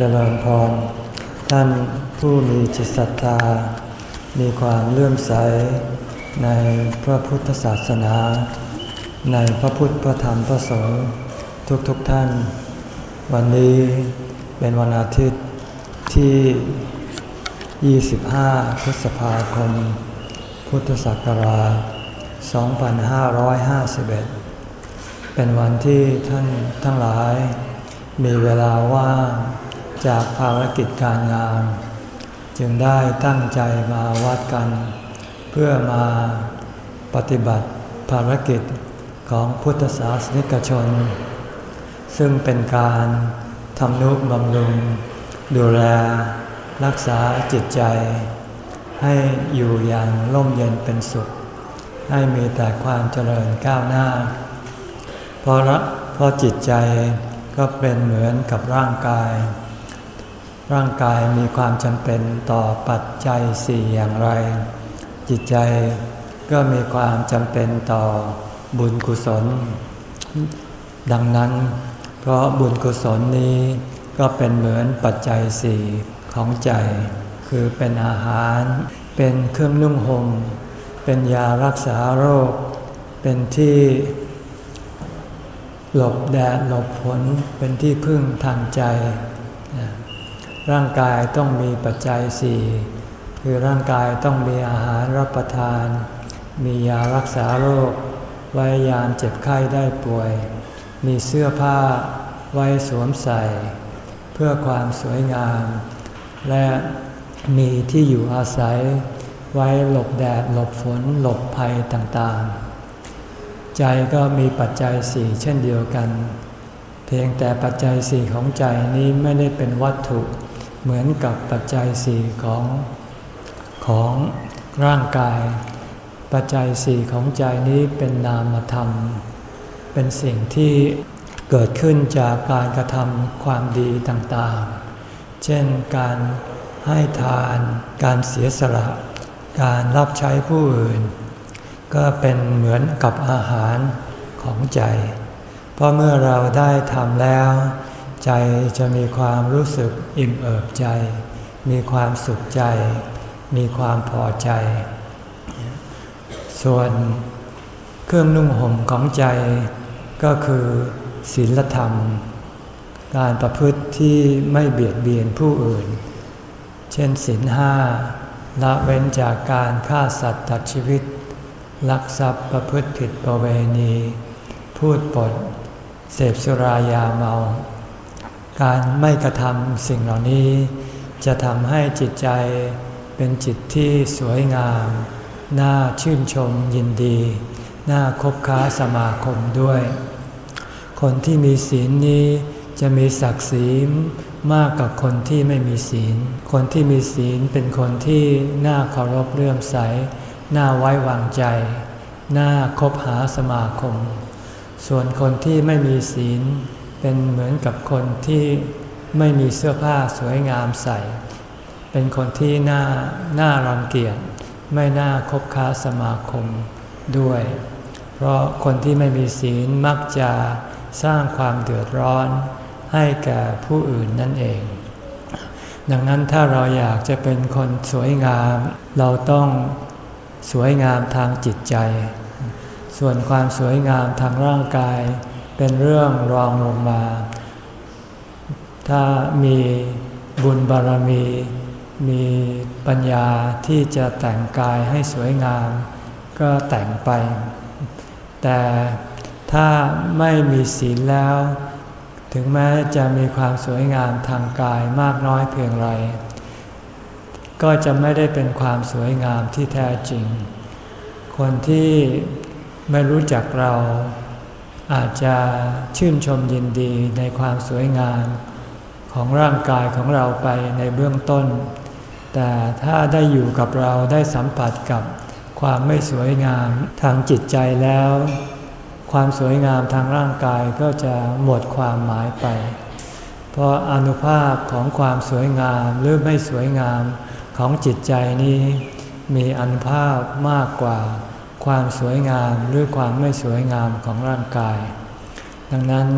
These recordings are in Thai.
เจริญพร ท่านผู้มีจิตศรัทธา มีความเลื่อมใสในพระพุทธศาสนา ในพระพุทธพระธรรมพระสงฆ์ทุกๆทท่าน วันนี้เป็นวันอาทิตย์ที่ 25 พฤษภาคม พุทธศักราช 2551 เป็นวันที่ท่านทั้งหลายมีเวลาว่าง จากภารกิจการงาน จึงได้ตั้งใจมาวัดกัน เพื่อมาปฏิบัติภารกิจของพุทธศาสนิกชน ซึ่งเป็นการทำนุบำรุง ดูแล รักษาจิตใจ ให้อยู่อย่างร่มเย็นเป็นสุข ให้มีแต่ความเจริญก้าวหน้า เพราะเพราะจิตใจก็เป็นเหมือนกับร่างกาย ร่างกายมีความจำเป็นต่อปัจจัยสี่อย่างไร จิตใจก็มีความจำเป็นต่อบุญกุศล ดังนั้น เพราะบุญกุศลนี้ก็เป็นเหมือนปัจจัยสี่ของใจ คือเป็นอาหาร เป็นเครื่องนุ่งหม่มเป็นยารักษาโรค เป็นที่หลบแดดหลบฝนเป็นที่พึ่งทางใจ ร่างกายต้องมีปัจจัยสี่คือร่างกายต้องมีอาหารรับประทาน มียารักษาโรค ไว้ยามเจ็บไข้ได้ป่วย มีเสื้อผ้าไว้สวมใส่ เพื่อความสวยงาม และมีที่อยู่อาศัย ไว้หลบแดดหลบฝนหลบภัยต่างๆ ใจก็มีปัจจัยสี่เช่นเดียวกัน เพียงแต่ปัจจัยสี่ของใจนี้ไม่ได้เป็นวัตถุ เหมือนกับปัจจัยสี่ของของร่างกาย ปัจจัยสี่ของใจนี้เป็นนามธรรม เป็นสิ่งที่เกิดขึ้นจากการกระทำความดีต่างๆ เช่นการให้ทาน การเสียสละ การรับใช้ผู้อื่น ก็เป็นเหมือนกับอาหารของใจ เพราะเมื่อเราได้ทำแล้ว ใจจะมีความรู้สึกอิ่มเอิบใจ มีความสุขใจ มีความพอใจ ส่วนเครื่องนุ่งห่มของใจก็คือศีลธรรม การประพฤติที่ไม่เบียดเบียนผู้อื่น เช่นศีลห้าละเว้นจากการฆ่าสัตว์ตัดชีวิต ลักทรัพย์ประพฤติผิดประเวณี พูดปด เสพสุรายาเมา การไม่กระทำสิ่งเหล่านี้ จะทำให้จิตใจเป็นจิตที่สวยงาม น่าชื่นชมยินดี น่าคบค้าสมาคมด้วย คนที่มีศีลนี้จะมีศักดิ์ศรีมากกว่าคนที่ไม่มีศีล คนที่มีศีลเป็นคนที่น่าเคารพเลื่อมใส น่าไว้วางใจ น่าคบหาสมาคม ส่วนคนที่ไม่มีศีล เป็นเหมือนกับคนที่ไม่มีเสื้อผ้าสวยงามใส่ เป็นคนที่น่าน่ารังเกียจ ไม่น่าคบค้าสมาคมด้วย เพราะคนที่ไม่มีศีลมักจะสร้างความเดือดร้อนให้แก่ผู้อื่นนั่นเอง ดังนั้นถ้าเราอยากจะเป็นคนสวยงาม เราต้องสวยงามทางจิตใจ ส่วนความสวยงามทางร่างกาย เป็นเรื่องรองลงมา ถ้ามีบุญบารมี มีปัญญาที่จะแต่งกายให้สวยงาม ก็แต่งไป แต่ถ้าไม่มีศีลแล้ว ถึงแม้จะมีความสวยงามทางกายมากน้อยเพียงไร ก็จะไม่ได้เป็นความสวยงามที่แท้จริง คนที่ไม่รู้จักเรา อาจจะชื่นชมยินดีในความสวยงามของร่างกายของเราไปในเบื้องต้น แต่ถ้าได้อยู่กับเราได้สัมผัสกับความไม่สวยงามทางจิตใจแล้ว ความสวยงามทางร่างกายก็จะหมดความหมายไป เพราะอนุภาพของความสวยงามหรือไม่สวยงามของจิตใจนี้ มีอนุภาพมากกว่า ความสวยงามหรือความไม่สวยงามของร่างกาย ดังนั้น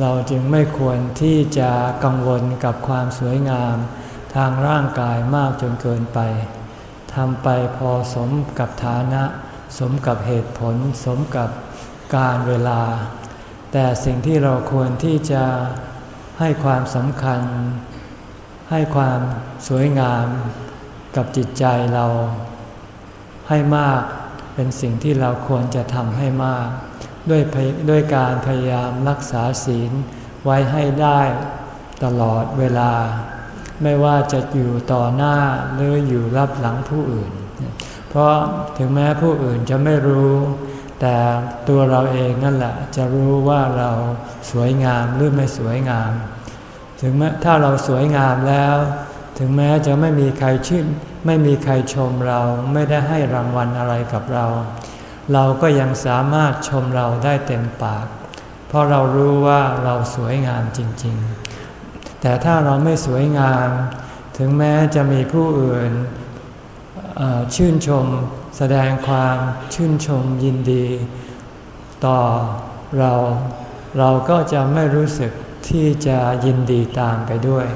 เราจึงไม่ควรที่จะกังวลกับความสวยงามทางร่างกายมากจนเกินไปทำไปพอสมกับฐานะ สมกับเหตุผล สมกับการเวลา แต่สิ่งที่เราควรที่จะให้ความสำคัญ ให้ความสวยงามกับจิตใจเรา ให้มาก เป็นสิ่งที่เราควรจะทำให้มาก ด้วยด้วยการพยายามรักษาศีลไว้ให้ได้ตลอดเวลา ไม่ว่าจะอยู่ต่อหน้าหรืออยู่รับหลังผู้อื่น เพราะถึงแม้ผู้อื่นจะไม่รู้ แต่ตัวเราเองนั่นแหละจะรู้ว่าเราสวยงามหรือไม่สวยงาม ถึงแม้ถ้าเราสวยงามแล้ว ถึงแม้จะไม่มีใครชื่นไม่มีใครชมเราไม่ได้ให้รางวัลอะไรกับเรา เราก็ยังสามารถชมเราได้เต็มปาก เพราะเรารู้ว่าเราสวยงามจริง ๆ แต่ถ้าเราไม่สวยงาม ถึงแม้จะมีผู้อื่นชื่นชม แสดงความชื่นชมยินดี ต่อเรา เราก็จะไม่รู้สึกที่จะยินดีตามไปด้วย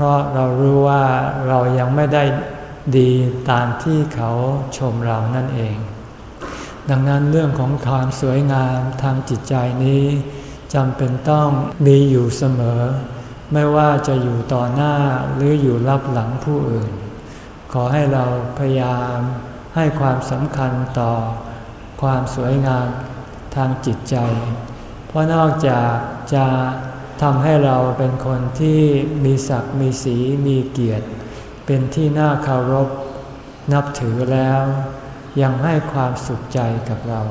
เพราะเรารู้ว่าเรายังไม่ได้ดีตามที่เขาชมเรานั่นเอง ดังนั้นเรื่องของความสวยงามทางจิตใจนี้จำเป็นต้องมีอยู่เสมอ ไม่ว่าจะอยู่ต่อหน้าหรืออยู่รับหลังผู้อื่น ขอให้เราพยายามให้ความสำคัญต่อความสวยงามทางจิตใจ เพราะนอกจากจะ ทำให้เราเป็นคนที่มีศักดิ์มีสีมีเกียรติ เป็นที่น่าเคารพ นับถือแล้ว ยังให้ความสุขใจกับเรา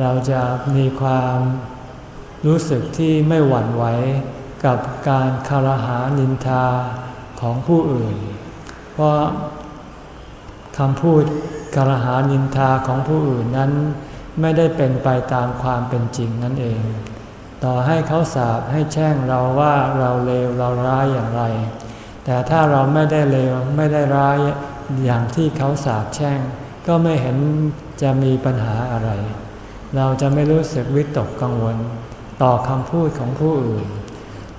เราจะมีความรู้สึกที่ไม่หวั่นไหวกับการคารหานินทาของผู้อื่น เพราะคำพูดคารหานินทาของผู้อื่นนั้น ไม่ได้เป็นไปตามความเป็นจริงนั่นเอง ต่อให้เขาสาบให้แช่งเราว่าเราเลวเราร้ายอย่างไร แต่ถ้าเราไม่ได้เลวไม่ได้ร้ายอย่างที่เขาสาบแช่ง ก็ไม่เห็นจะมีปัญหาอะไร เราจะไม่รู้สึกวิตกกังวล ต่อคำพูดของผู้อื่น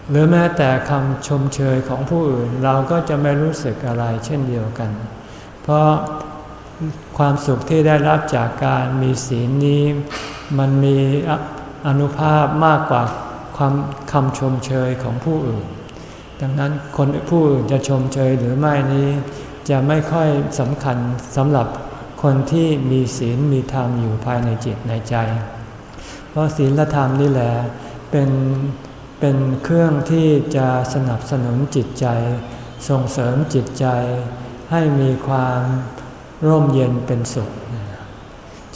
หรือแม้แต่คำชมเชยของผู้อื่น เราก็จะไม่รู้สึกอะไรเช่นเดียวกัน เพราะความสุขที่ได้รับจากการมีศีลนี้ มันมี อนุภาพมากกว่าความคำชมเชยของผู้อื่น ดังนั้นคนผู้อื่นจะชมเชยหรือไม่นี้ จะไม่ค่อยสำคัญสำหรับคนที่มีศีลมีธรรมอยู่ภายในจิตในใจ เพราะศีลและธรรมนี่แหละเป็นเป็นเครื่องที่จะสนับสนุนจิตใจ ส่งเสริมจิตใจ ให้มีความร่มเย็นเป็นสุข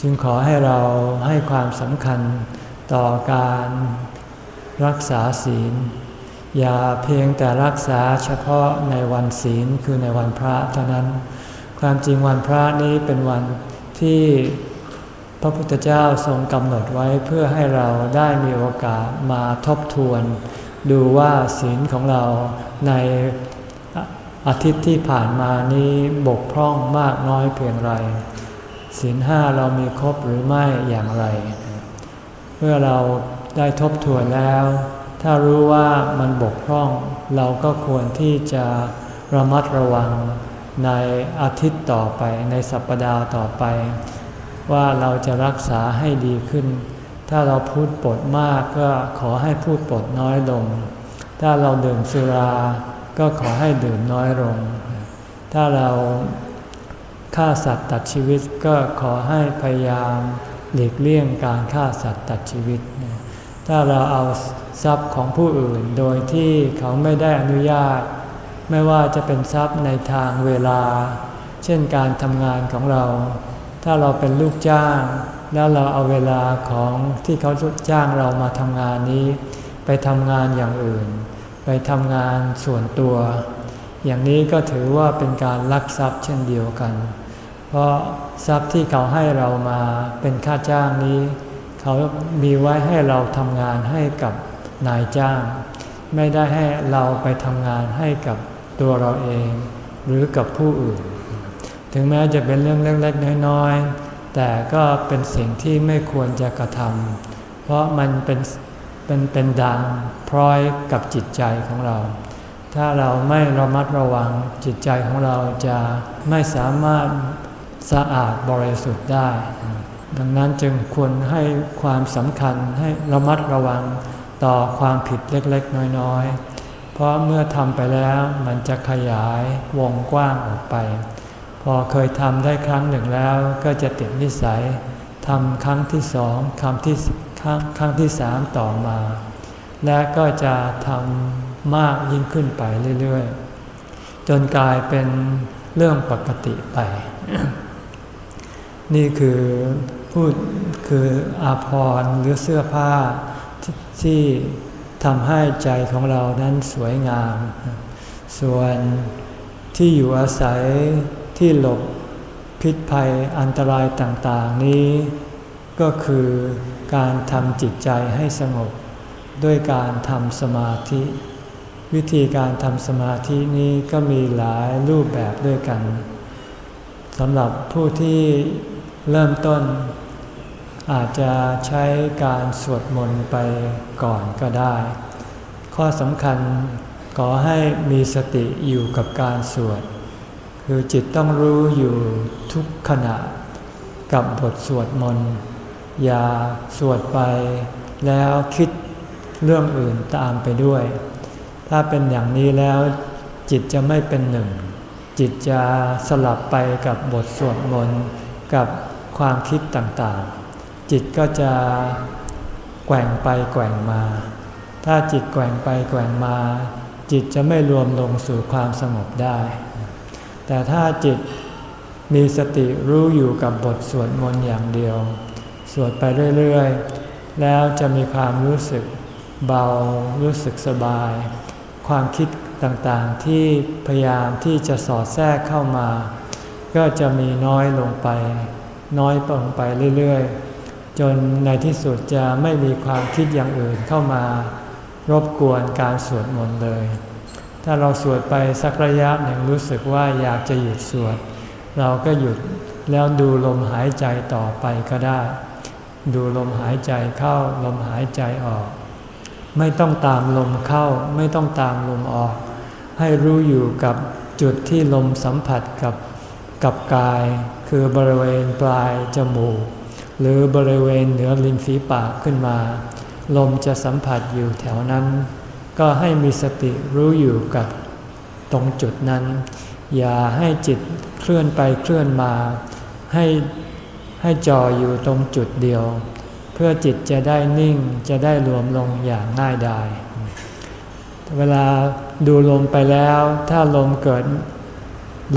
จึงขอให้เราให้ความสำคัญ ต่อการรักษาศีล อย่าเพียงแต่รักษาเฉพาะในวันศีลคือในวันพระเท่านั้น ความจริงวันพระนี้เป็นวันที่พระพุทธเจ้าทรงกำหนดไว้เพื่อให้เราได้มีโอกาสมาทบทวน ดูว่าศีลของเราในอาทิตย์ที่ผ่านมานี้บกพร่องมากน้อยเพียงไรศีลห้าเรามีครบหรือไม่อย่างไร มื่อเราได้ทบทวนแล้ว ถ้ารู้ว่ามันบกพร่อง เราก็ควรที่จะระมัดระวังในอาทิตย์ต่อไปในสัปปดาห์ต่อไป ว่าเราจะรักษาให้ดีขึ้น ถ้าเราพูดปดมากก็ขอให้พูดปดน้อยลง ถ้าเราดื่มสุราก็ขอให้ดื่มน้อยลง ถ้าเราฆ่าสัตว์ตัดชีวิตก็ขอให้พยายาม หลีกเลี่ยงการฆ่าสัตว์ตัดชีวิต ถ้าเราเอาทรัพย์ของผู้อื่นโดยที่เขาไม่ได้อนุญาต ไม่ว่าจะเป็นทรัพย์ในทางเวลา เช่นการทำงานของเรา ถ้าเราเป็นลูกจ้าง แล้วเราเอาเวลาของที่เขาจ้างเรามาทำงานนี้ ไปทำงานอย่างอื่น ไปทำงานส่วนตัว อย่างนี้ก็ถือว่าเป็นการลักทรัพย์เช่นเดียวกัน เพราะทรัพย์ที่เขาให้เรามาเป็นค่าจ้างนี้ เขามีไว้ให้เราทำงานให้กับนายจ้าง ไม่ได้ให้เราไปทำงานให้กับตัวเราเอง หรือกับผู้อื่น ถึงแม้จะเป็นเรื่องเล็กๆน้อยๆ แต่ก็เป็นสิ่งที่ไม่ควรจะกระทำเพราะมันเป็นเป็นเป็นด่างพร้อยกับจิตใจของเรา ถ้าเราไม่ระมัดระวังจิตใจของเราจะไม่สามารถ สะอาดบริสุทธิ์ได้ ดังนั้นจึงควรให้ความสำคัญให้ระมัดระวังต่อความผิดเล็กๆ น้อยๆ เพราะเมื่อทำไปแล้วมันจะขยายวงกว้างออกไป พอเคยทำได้ครั้งหนึ่งแล้วก็จะติดนิสัยทำครั้งที่สองครั้งที่ครั้งครั้งที่สามต่อมา และก็จะทำมากยิ่งขึ้นไปเรื่อยๆ จนกลายเป็นเรื่องปกติไป นี่คือพูดคืออาภรณ์หรือเสื้อผ้าที่ทำให้ใจของเรานั้นสวยงาม ส่วนที่อยู่อาศัยที่หลบพิษภัยอันตรายต่างๆนี้ ก็คือการทำจิตใจให้สงบด้วยการทำสมาธิ วิธีการทำสมาธินี้ก็มีหลายรูปแบบด้วยกันสำหรับผู้ที่ เริ่มต้น อาจจะใช้การสวดมนต์ไปก่อนก็ได้ ข้อสำคัญขอให้มีสติอยู่กับการสวด คือจิตต้องรู้อยู่ทุกขณะ กับบทสวดมนต์ อย่าสวดไปแล้วคิดเรื่องอื่นตามไปด้วย ถ้าเป็นอย่างนี้แล้วจิตจะไม่เป็นหนึ่ง จิตจะสลับไปกับบทสวดมนต์ กับ ความคิดต่างๆ จิตก็จะแกว่งไปแกว่งมา ถ้าจิตแกว่งไปแกว่งมา จิตจะไม่รวมลงสู่ความสงบได้ แต่ถ้าจิตมีสติรู้อยู่กับบทสวดมนต์อย่างเดียว สวดไปเรื่อยๆ แล้วจะมีความรู้สึกเบา รู้สึกสบาย ความคิดต่างๆที่พยายามที่จะสอดแทรกเข้ามา ก็จะมีน้อยลงไป น้อยลงไปเรื่อยๆ จนในที่สุดจะไม่มีความคิดอย่างอื่นเข้ามารบกวนการสวดมนต์เลย ถ้าเราสวดไปสักระยะหนึ่งรู้สึกว่าอยากจะหยุดสวด เราก็หยุดแล้วดูลมหายใจต่อไปก็ได้ ดูลมหายใจเข้าลมหายใจออก ไม่ต้องตามลมเข้าไม่ต้องตามลมออก ให้รู้อยู่กับจุดที่ลมสัมผัสกับ กับกาย คือบริเวณปลายจมูก หรือบริเวณเหนือริมฝีปากขึ้นมา ลมจะสัมผัสอยู่แถวนั้น ก็ให้มีสติรู้อยู่กับตรงจุดนั้น อย่าให้จิตเคลื่อนไปเคลื่อนมา ให้ให้จ่ออยู่ตรงจุดเดียว เพื่อจิตจะได้นิ่งจะได้รวมลงอย่างง่ายดายเวลาดูลมไปแล้ว ถ้าลมเกิด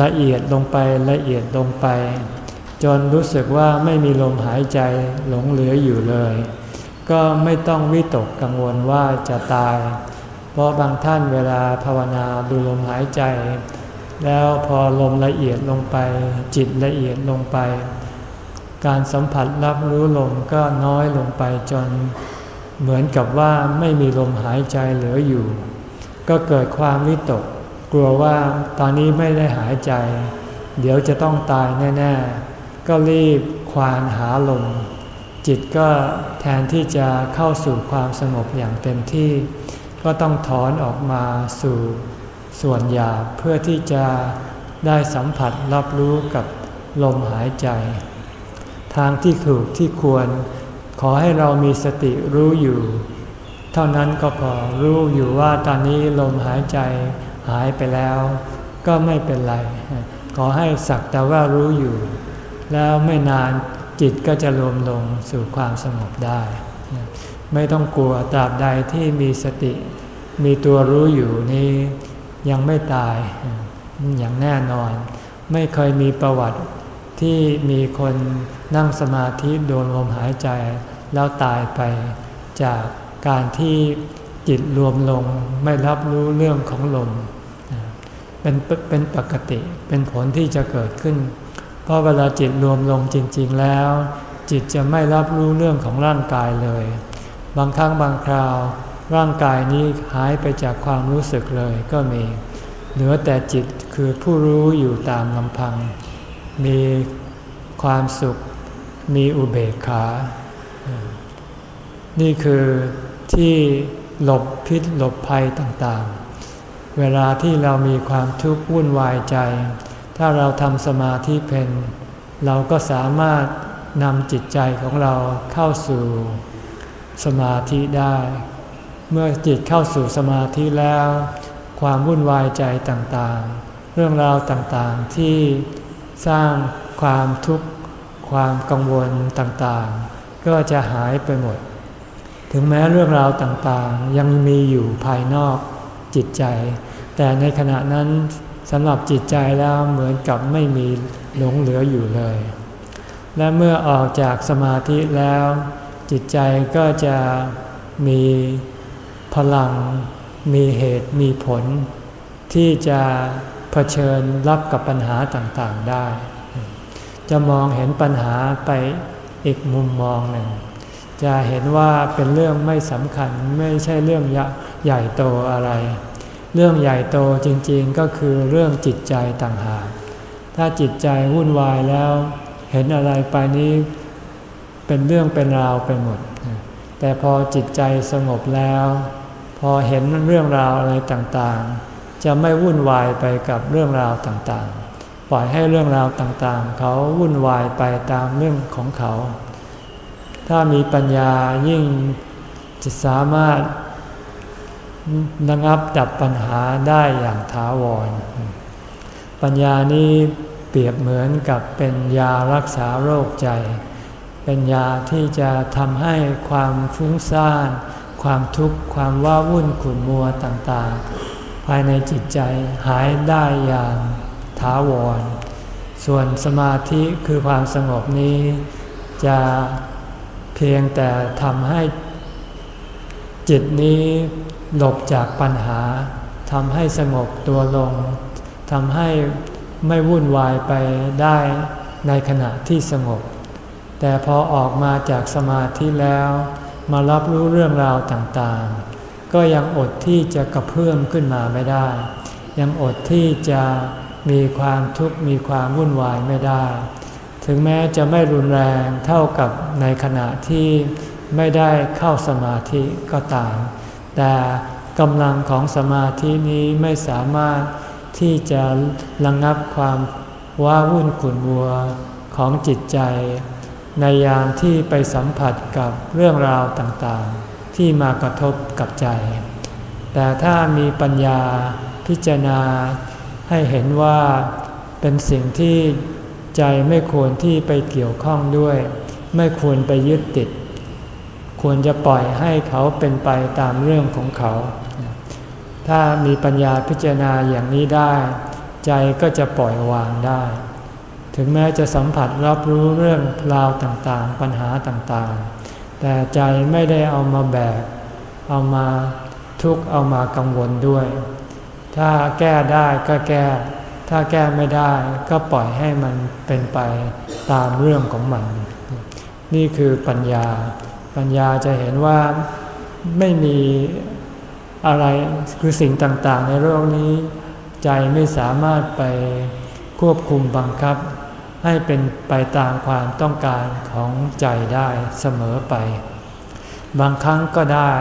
ละเอียดลงไปละเอียดลงไป จนรู้สึกว่าไม่มีลมหายใจหลงเหลืออยู่เลย ก็ไม่ต้องวิตกกังวลว่าจะตาย เพราะบางท่านเวลาภาวนาดูลมหายใจ แล้วพอลมละเอียดลงไป จิตละเอียดลงไป การสัมผัสรับรู้ลมก็น้อยลงไปจนเหมือนกับว่าไม่มีลมหายใจเหลืออยู่ ก็เกิดความวิตก กลัวว่าตอนนี้ไม่ได้หายใจ เดี๋ยวจะต้องตายแน่ๆ ก็รีบควานหาลม จิตก็แทนที่จะเข้าสู่ความสงบอย่างเต็มที่ ก็ต้องถอนออกมาสู่ส่วนหยาบเพื่อที่จะได้สัมผัสรับรู้กับลมหายใจ ทางที่ถูกที่ควร ขอให้เรามีสติรู้อยู่ เท่านั้นก็พอรู้อยู่ว่าตอนนี้ลมหายใจ หายไปแล้วก็ไม่เป็นไร ขอให้สักแต่ว่ารู้อยู่ แล้วไม่นานจิตก็จะรวมลงสู่ความสงบได้ ไม่ต้องกลัวตราบใดที่มีสติ มีตัวรู้อยู่นี้ยังไม่ตายอย่างแน่นอน ไม่เคยมีประวัติที่มีคนนั่งสมาธิโดนลมหายใจ แล้วตายไปจากการที่จิตรวมลงไม่รับรู้เรื่องของลม เป็นเป็นปกติ เป็นผลที่จะเกิดขึ้น เพราะเวลาจิตรวมลงจริง ๆแล้ว จิตจะไม่รับรู้เรื่องของร่างกายเลย บางครั้งบางคราว ร่างกายนี้หายไปจากความรู้สึกเลยก็มี เหลือแต่จิตคือผู้รู้อยู่ตามลำพัง มีความสุข มีอุเบกขา นี่คือทที่หลบพิษหลบภัยต่างๆ เวลาที่เรามีความทุกข์วุ่นวายใจ ถ้าเราทำสมาธิเพนเราก็สามารถนำจิตใจของเราเข้าสู่สมาธิได้ เมื่อจิตเข้าสู่สมาธิแล้ว ความวุ่นวายใจต่างๆ เรื่องราวต่างๆที่สร้างความทุกข์ความกังวลต่างๆ ก็จะหายไปหมด ถึงแม้เรื่องราวต่างๆ ยังมีอยู่ภายนอก จิตใจ แต่ในขณะนั้นสำหรับจิตใจแล้วเหมือนกับไม่มีหลงเหลืออยู่เลย และเมื่อออกจากสมาธิแล้ว จิตใจก็จะมีพลัง มีเหตุมีผล ที่จะเผชิญรับกับปัญหาต่างๆได้ จะมองเห็นปัญหาไปอีกมุมมองหนึ่ง จะเห็นว่าเป็นเรื่องไม่สำคัญไม่ใช่เรื่องใหญ่โตอะไร เรื่องใหญ่โตจริงๆก็คือเรื่องจิตใจต่างหาก ถ้าจิตใจวุ่นวายแล้ว เห็นอะไรไปนี้เป็นเรื่องเป็นราวไปหมด แต่พอจิตใจสงบแล้ว พอเห็นเรื่องราวอะไรต่างๆ จะไม่วุ่นวายไปกับเรื่องราวต่างๆ ปล่อยให้เรื่องราวต่างๆ เขาวุ่นวายไปตามเรื่องของเขา ถ้ามีปัญญายิ่งจะสามารถระงับดับปัญหาได้อย่างถาวร ปัญญานี้เปรียบเหมือนกับเป็นยารักษาโรคใจ เป็นยาที่จะทำให้ความฟุ้งซ่าน ความทุกข์ ความว้าวุ่นขุ่นมัวต่างๆ ภายในจิตใจหายได้อย่างถาวร ส่วนสมาธิคือความสงบนี้จะ เพียงแต่ทำให้จิตนี้หลบจากปัญหาทำให้สงบตัวลงทำให้ไม่วุ่นวายไปได้ในขณะที่สงบ แต่พอออกมาจากสมาธิแล้ว มารับรู้เรื่องราวต่างๆ ก็ยังอดที่จะกระเพื่อมขึ้นมาไม่ได้ ยังอดที่จะมีความทุกข์มีความวุ่นวายไม่ได้ ถึงแม้จะไม่รุนแรงเท่ากับในขณะที่ไม่ได้เข้าสมาธิก็ตาม แต่กำลังของสมาธินี้ไม่สามารถที่จะระงงับความว้าวุ่นขุ่นมัวของจิตใจ ในยามที่ไปสัมผัสกับเรื่องราวต่างๆ ที่มากระทบกับใจ แต่ถ้ามีปัญญาพิจารณาให้เห็นว่าเป็นสิ่งที่ ใจไม่ควรที่ไปเกี่ยวข้องด้วย ไม่ควรไปยึดติด ควรจะปล่อยให้เขาเป็นไปตามเรื่องของเขา ถ้ามีปัญญาพิจารณาอย่างนี้ได้ ใจก็จะปล่อยวางได้ ถึงแม้จะสัมผัสรับรู้เรื่องราวต่างๆ ปัญหาต่างๆ แต่ใจไม่ได้เอามาแบก เอามาทุกข์เอามากังวลด้วย ถ้าแก้ได้ก็แก้ ถ้าแก้ไม่ได้ก็ปล่อยให้มันเป็นไปตามเรื่องของมัน นี่คือปัญญา ปัญญาจะเห็นว่าไม่มีอะไรคือสิ่งต่างๆ ในโลกนี้ ใจไม่สามารถไปควบคุมบังคับ ให้เป็นไปตามความต้องการของใจได้เสมอไป บางครั้งก็ได้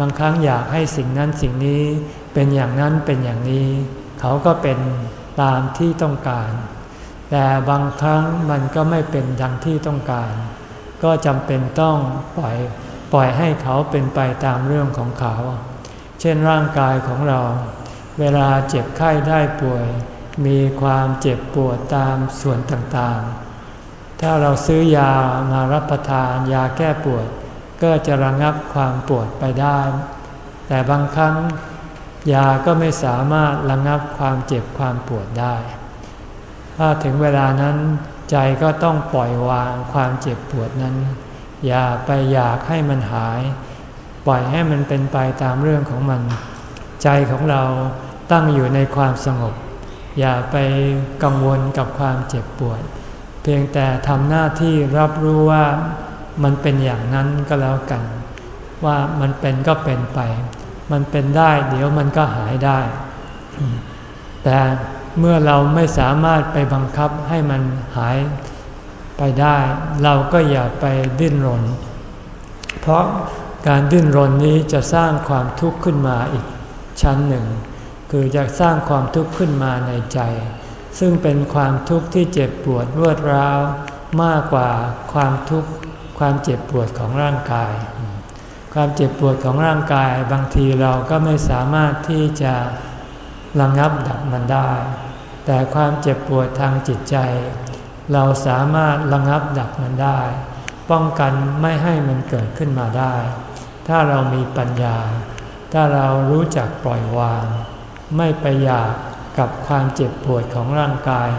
บางครั้งอยากให้สิ่งนั้นสิ่งนี้เป็นอย่างนั้นเป็นอย่างนี้ เขาก็เป็น ตามที่ต้องการ แต่บางครั้งมันก็ไม่เป็นดังที่ต้องการ ก็จำเป็นต้องปล่อยปล่อยให้เขาเป็นไปตามเรื่องของเขา เช่นร่างกายของเรา เวลาเจ็บไข้ได้ป่วย มีความเจ็บปวดตามส่วนต่างๆ ถ้าเราซื้อยามารับประทานยาแก้ปวด ก็จะระงับความปวดไปได้ แต่บางครั้ง ยาก็ไม่สามารถระงับความเจ็บความปวดได้ ถ้าถึงเวลานั้นใจก็ต้องปล่อยวางความเจ็บปวดนั้น อย่าไปอยากให้มันหาย ปล่อยให้มันเป็นไปตามเรื่องของมัน ใจของเราตั้งอยู่ในความสงบ อย่าไปกังวลกับความเจ็บปวด เพียงแต่ทำหน้าที่รับรู้ว่ามันเป็นอย่างนั้นก็แล้วกัน ว่ามันเป็นก็เป็นไป มันเป็นได้ เดี๋ยวมันก็หายได้ แต่เมื่อเราไม่สามารถไปบังคับให้มันหายไปได้ เราก็อย่าไปดิ้นรน เพราะการดิ้นรนนี้จะสร้างความทุกข์ขึ้นมาอีกชั้นหนึ่ง คือจะสร้างความทุกข์ขึ้นมาในใจ ซึ่งเป็นความทุกข์ที่เจ็บปวดรวดร้าวมากกว่าความทุกข์ความเจ็บปวดของร่างกาย ความเจ็บปวดของร่างกายบางทีเราก็ไม่สามารถที่จะระงงับดับมันได้ แต่ความเจ็บปวดทางจิตใจ เราสามารถระงงับดับมันได้ ป้องกันไม่ให้มันเกิดขึ้นมาได้ ถ้าเรามีปัญญา ถ้าเรารู้จักปล่อยวาง ไม่ไปอยากกับความเจ็บปวดของร่างกาย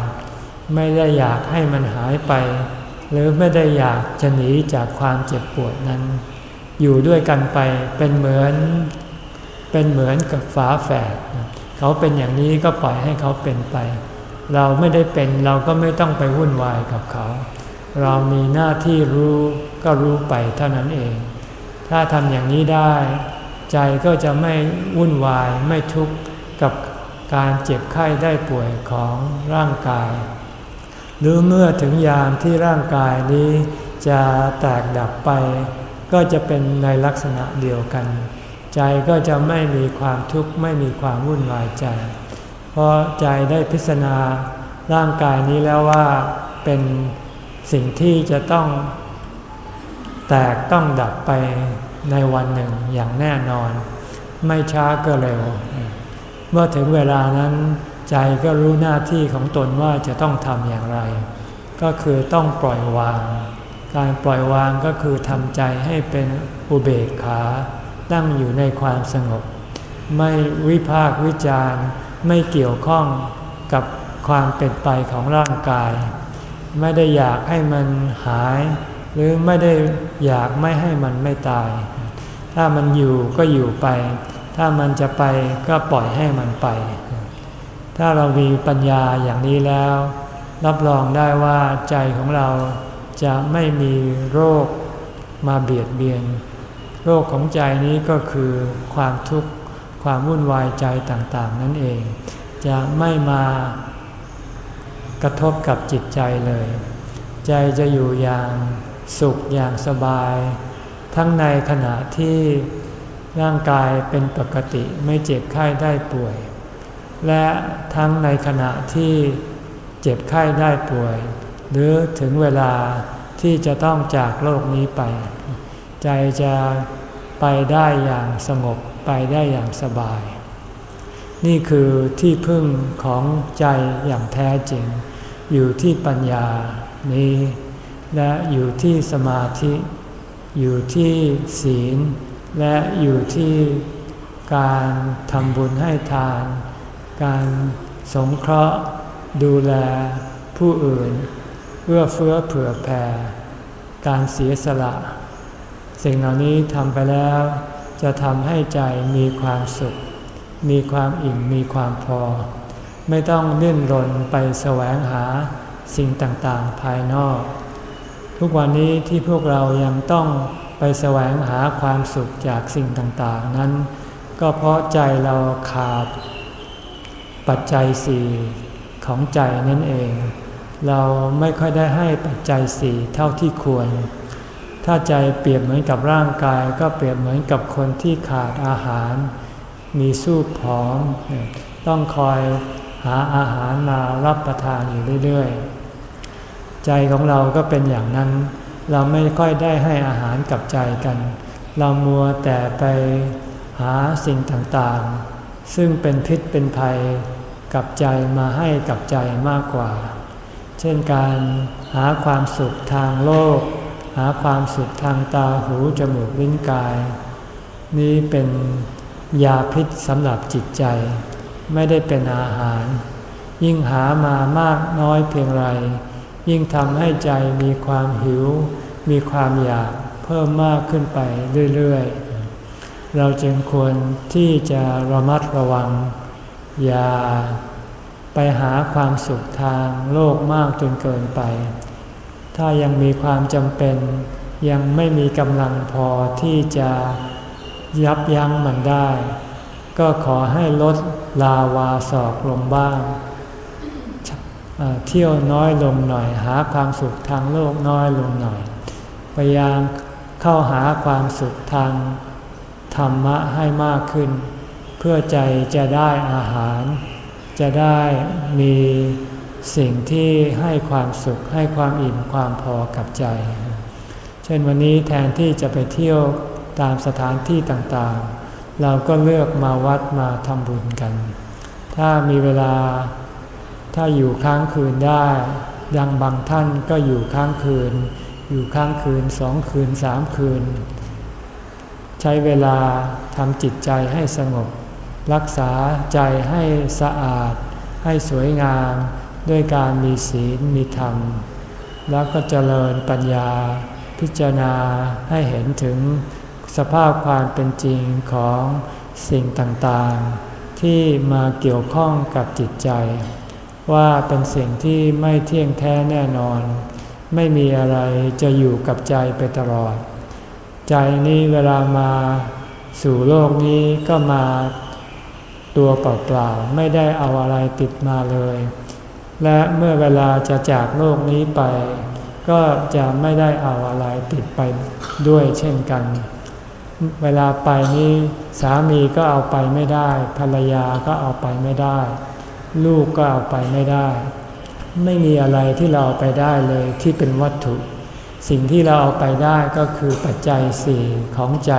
ไม่ได้อยากให้มันหายไป หรือไม่ได้อยากจะหนีจากความเจ็บปวดนั้น อยู่ด้วยกันไปเป็นเหมือนเป็นเหมือนกับฝาแฝดเขาเป็นอย่างนี้ก็ปล่อยให้เขาเป็นไป เราไม่ได้เป็นเราก็ไม่ต้องไปวุ่นวายกับเขา เรามีหน้าที่รู้ก็รู้ไปเท่านั้นเอง ถ้าทำอย่างนี้ได้ ใจก็จะไม่วุ่นวายไม่ทุกข์กับการเจ็บไข้ได้ป่วยของร่างกาย หรือเมื่อถึงยามที่ร่างกายนี้จะแตกดับไป ก็จะเป็นในลักษณะเดียวกัน ใจก็จะไม่มีความทุกข์ไม่มีความวุ่นวายใจ เพราะใจได้พิจารณาร่างกายนี้แล้วว่าเป็นสิ่งที่จะต้องแตกต้องดับไปในวันหนึ่งอย่างแน่นอน ไม่ช้าก็เร็ว เมื่อถึงเวลานั้น ใจก็รู้หน้าที่ของตนว่าจะต้องทำอย่างไร ก็คือต้องปล่อยวาง การปล่อยวางก็คือทำใจให้เป็นอุเบกขา ตั้งอยู่ในความสงบ ไม่วิพากวิจารณ์ไม่เกี่ยวข้องกับความเป็นไปของร่างกาย ไม่ได้อยากให้มันหาย หรือไม่ได้อยากไม่ให้มันไม่ตาย ถ้ามันอยู่ก็อยู่ไป ถ้ามันจะไปก็ปล่อยให้มันไป ถ้าเรามีปัญญาอย่างนี้แล้ว รับรองได้ว่าใจของเรา จะไม่มีโรคมาเบียดเบียน โรคของใจนี้ก็คือความทุกข์ความวุ่นวายใจต่างๆ นั่นเอง จะไม่มากระทบกับจิตใจเลย ใจจะอยู่อย่างสุขอย่างสบาย ทั้งในขณะที่ร่างกายเป็นปกติไม่เจ็บไข้ได้ป่วย และทั้งในขณะที่เจ็บไข้ได้ป่วย หรือถึงเวลาที่จะต้องจากโลกนี้ไป ใจจะไปได้อย่างสงบไปได้อย่างสบาย นี่คือที่พึ่งของใจอย่างแท้จริง อยู่ที่ปัญญานี้ และอยู่ที่สมาธิ อยู่ที่ศีล และอยู่ที่การทำบุญให้ทาน การสงเคราะห์ดูแลผู้อื่น เอื้อเฟื้อเผื่อแผ่ การเสียสละ สิ่งเหล่านี้ทำไปแล้ว จะทำให้ใจมีความสุข มีความอิ่มมีความพอ ไม่ต้องเล่นรนไปแสวงหาสิ่งต่างๆภายนอก ทุกวันนี้ที่พวกเรายังต้องไปแสวงหาความสุขจากสิ่งต่างๆ นั้น ก็เพราะใจเราขาดปัจจัยสี่ของใจนั่นเอง เราไม่ค่อยได้ให้ปัจจัยสี่เท่าที่ควร ถ้าใจเปรียบเหมือนกับร่างกายก็เปรียบเหมือนกับคนที่ขาดอาหาร มีสู้ผอม ต้องคอยหาอาหารมารับประทานอยู่เรื่อยๆ ใจของเราก็เป็นอย่างนั้น เราไม่ค่อยได้ให้อาหารกับใจกัน เรามัวแต่ไปหาสิ่งต่างๆ ซึ่งเป็นพิษเป็นภัยกับใจมาให้กับใจมากกว่า เช่นการหาความสุขทางโลก หาความสุขทางตาหูจมูกลิ้นกาย นี้เป็นยาพิษสำหรับจิตใจ ไม่ได้เป็นอาหาร ยิ่งหามามากน้อยเพียงไร ยิ่งทำให้ใจมีความหิว มีความอยากเพิ่มมากขึ้นไปเรื่อยๆ เราจึงควรที่จะระมัดระวัง อย่า ไปหาความสุขทางโลกมากจนเกินไป ถ้ายังมีความจำเป็น ยังไม่มีกำลังพอที่จะยับยั้งมันได้ ก็ขอให้ลดลาวาสอกลงบ้าง เที่ยวน้อยลงหน่อย หาความสุขทางโลกน้อยลงหน่อย พยายามเข้าหาความสุขทางธรรมะให้มากขึ้น เพื่อใจจะได้อาหาร จะได้มีสิ่งที่ให้ความสุขให้ความอิ่มความพอกับใจ เช่นวันนี้แทนที่จะไปเที่ยวตามสถานที่ต่างๆ เราก็เลือกมาวัดมาทำบุญกัน ถ้ามีเวลาถ้าอยู่ค้างคืนได้ดังบางท่านก็อยู่ค้างคืน อยู่ค้างคืนสองคืนสามคืน ใช้เวลาทำจิตใจให้สงบ รักษาใจให้สะอาด ให้สวยงาม ด้วยการมีศีลมีธรรม แล้วก็เจริญปัญญา พิจารณาให้เห็นถึงสภาพความเป็นจริงของสิ่งต่างๆ ที่มาเกี่ยวข้องกับจิตใจ ว่าเป็นสิ่งที่ไม่เที่ยงแท้แน่นอน ไม่มีอะไรจะอยู่กับใจไปตลอด ใจนี้เวลามาสู่โลกนี้ก็มา ตัวเปล่าๆไม่ได้เอาอะไรติดมาเลย และเมื่อเวลาจะจากโลกนี้ไป ก็จะไม่ได้เอาอะไรติดไปด้วยเช่นกัน เวลาไปนี้สามีก็เอาไปไม่ได้ ภรรยาก็เอาไปไม่ได้ ลูกก็เอาไปไม่ได้ ไม่มีอะไรที่เราเอาไปได้เลยที่เป็นวัตถุ สิ่งที่เราเอาไปได้ก็คือปัจจัยสี่ของใจ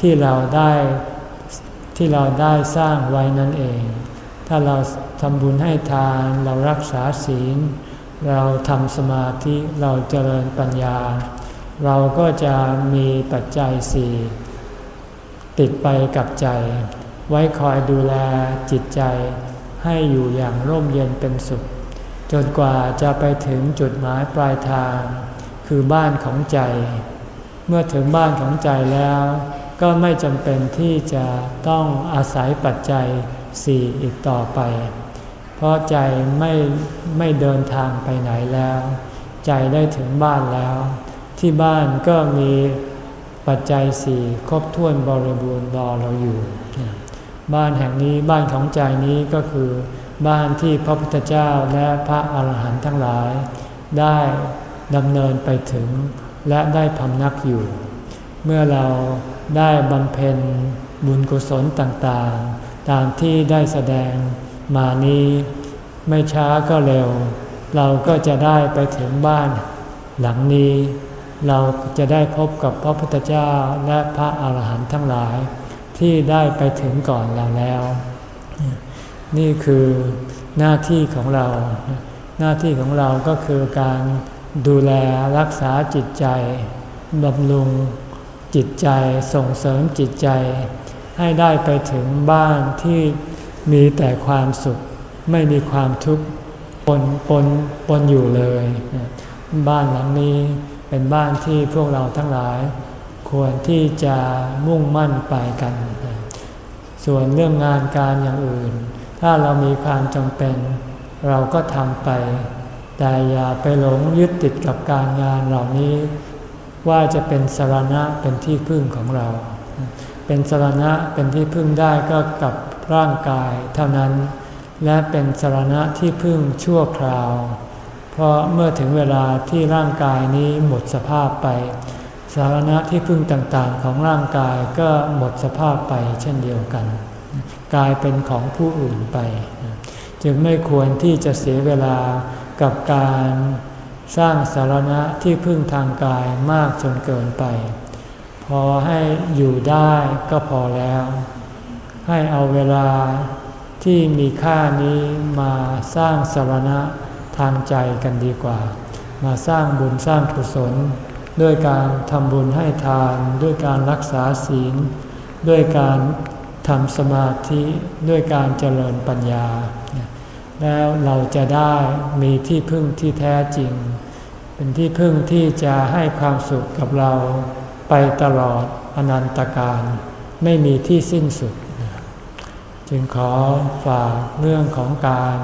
ที่เราได้ ที่เราได้สร้างไว้นั่นเอง ถ้าเราทำบุญให้ทานเรารักษาศีล เราทำสมาธิเราเจริญปัญญา เราก็จะมีปัจจัยสี่ติดไปกับใจ ไว้คอยดูแลจิตใจ ให้อยู่อย่างร่มเย็นเป็นสุข จนกว่าจะไปถึงจุดหมายปลายทาง คือบ้านของใจ เมื่อถึงบ้านของใจแล้ว ก็ไม่จำเป็นที่จะต้องอาศัยปัจจัยสี่อีกต่อไป เพราะใจไม่ไม่เดินทางไปไหนแล้ว ใจได้ถึงบ้านแล้ว ที่บ้านก็มีปัจจัยสี่ครบถ้วนบริบูรณ์รอเราอยู่ บ้านแห่งนี้บ้านของใจนี้ก็คือ บ้านที่พระพุทธเจ้าและพระอาหารหันต์ทั้งหลาย ได้ดำเนินไปถึงและได้พำนักอยู่ เมื่อเรา ได้บำเพ็ญบุญกุศลต่างๆ ตามที่ได้แสดงมานี้ไม่ช้าก็เร็ว เราก็จะได้ไปถึงบ้านหลังนี้ เราจะได้พบกับพระพุทธเจ้าและพระอาหารหันต์ทั้งหลาย ที่ได้ไปถึงก่อนเราแล้ว นี่คือหน้าที่ของเรา หน้าที่ของเราก็คือการดูแลรักษาจิตใจบำรุง จิตใจส่งเสริมจิตใจ ให้ได้ไปถึงบ้านที่มีแต่ความสุข ไม่มีความทุกข์ปนปนปนอยู่เลย บ้านหลังนี้เป็นบ้านที่พวกเราทั้งหลาย ควรที่จะมุ่งมั่นไปกัน ส่วนเรื่องงานการอย่างอื่น ถ้าเรามีความจำเป็น เราก็ทำไป แต่อย่าไปหลงยึดติดกับการงานเหล่านี้ ว่าจะเป็นสารณะเป็นที่พึ่งของเรา เป็นสารณะเป็นที่พึ่งได้ก็กับร่างกายเท่านั้น และเป็นสารณะที่พึ่งชั่วคราว เพราะเมื่อถึงเวลาที่ร่างกายนี้หมดสภาพไป สารณะที่พึ่งต่างๆของร่างกายก็หมดสภาพไปเช่นเดียวกัน กลายเป็นของผู้อื่นไป จึงไม่ควรที่จะเสียเวลากับการ สร้างสารณะที่พึ่งทางกายมากจนเกินไป พอให้อยู่ได้ก็พอแล้ว ให้เอาเวลาที่มีค่านี้มาสร้างสารณะทางใจกันดีกว่า มาสร้างบุญสร้างกุศล ด้วยการทำบุญให้ทาน ด้วยการรักษาศีล ด้วยการทำสมาธิ ด้วยการเจริญปัญญา แล้วเราจะได้มีที่พึ่งที่แท้จริง เป็นที่พึ่งที่จะให้ความสุขกับเราไปตลอดอนันตการ ไม่มีที่สิ้นสุด จึงขอฝากเรื่องของการ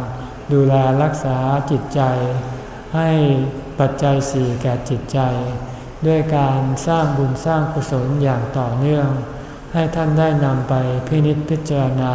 ดูแลรักษาจิตใจ ให้ปัจจัยสี่แก่จิตใจ ด้วยการสร้างบุญสร้างกุศลอย่างต่อเนื่อง ให้ท่านได้นำไปพินิจพิจารณา